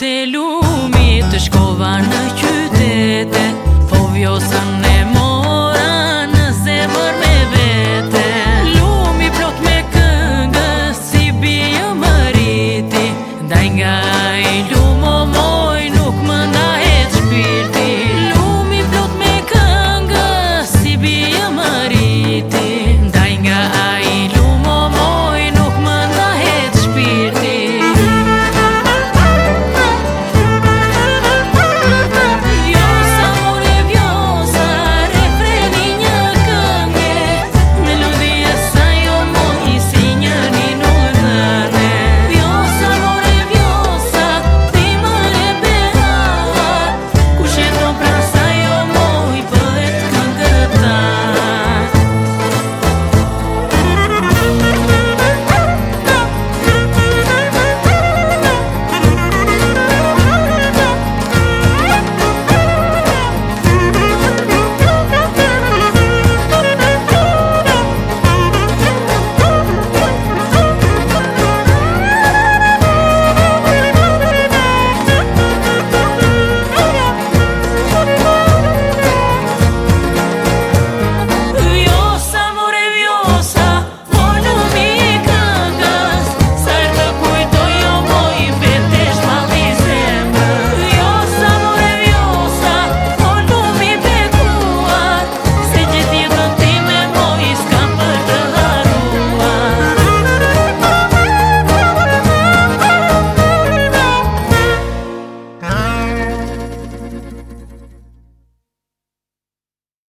të lumit të shkova në